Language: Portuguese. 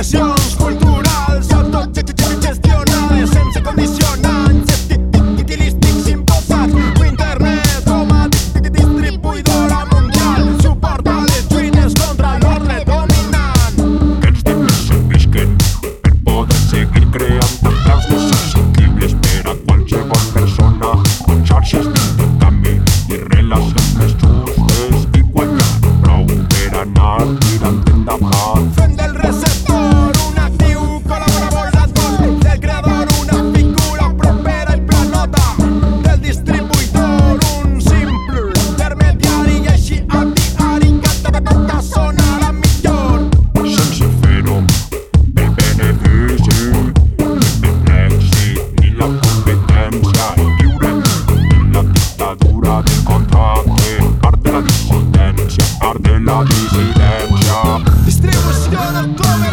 Expresión ордена президента. Истребущего наркомы